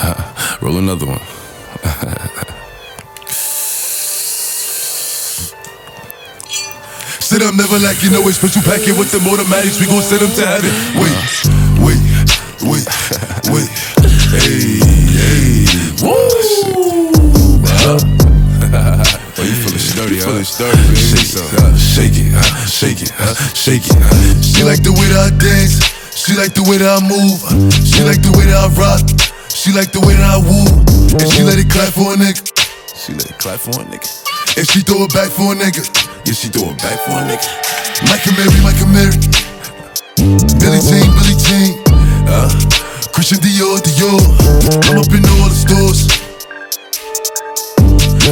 Trap House Mob. Roll another one. Sit up, never like you know it's special packet with the automatics. We gon' send them to heaven. Wait, wait, wait, wait. Hey, hey. Woo! Oh, you feeling sturdy, huh? Feeling sturdy, baby. Shake. Uh, shake it, uh, shake it, uh, shake it. uh. She like the way that I dance. She like the way that I move. She like the way that I rock. She like the way that I woo. And she let it clap for a nigga. She let it clap for a nigga. And she throw it back for a nigga. Yeah, she throw it back for a nigga. Michael Mary, Michael Mary. Billie Jean, Billie Jean. Uh, Christian Dior, Dior. I'm up in all the stores.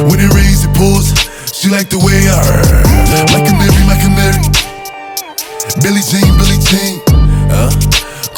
When it rains, it pours. She like the way I Michael Mary, Michael Mary. Billie Jean, Billie Jean. Uh,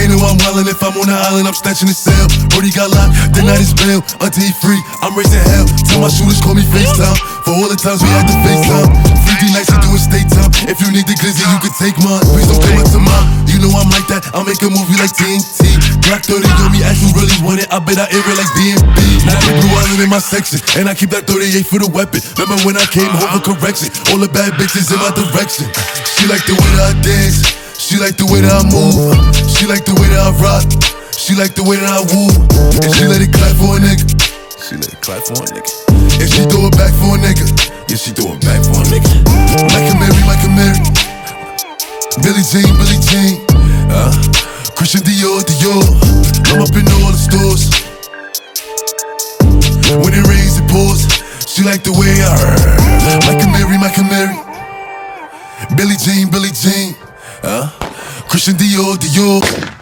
They know I'm wildin' if I'm on the island, I'm snatching the cell. Brody got locked, the night is bail. Until he free, I'm raising hell. Tell my shooters call me FaceTime. For all the times we had to FaceTime. 3D nights, we doing state time. If you need the glizzy, you can take mine. Please don't come up to mine. You know I'm like that, I'll make a movie like TNT. Glock 30 on me, ask you really want it. I bet I air it like DMB. Now the blue island in my section, and I keep that 38 for the weapon. Remember when I came home for correction? All the bad bitches in my direction. She like the way I dance. She like the way that I move. She like the way that I rock. She like the way that I woo. And she let it clap for a nigga. She let it clap for a nigga. And she throw it back for a nigga. Yeah, she throw it back for a nigga. Michael Mary, Michael Mary. Billie Jean, Billie Jean. Uh, Christian Dior, Dior. I'm up in all the stores. When it rains, it pours. She like the way I Michael Mary, Michael Mary. Billie Jean, Billie Jean. Uh, Christian Dior, Dior.